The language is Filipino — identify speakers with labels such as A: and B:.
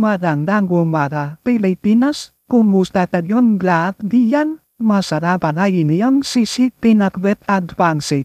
A: Magandang umaga, Pilipinas. Kumusta tayong lahat diyan? Masarap na ini ang sisig pinakbet advanced.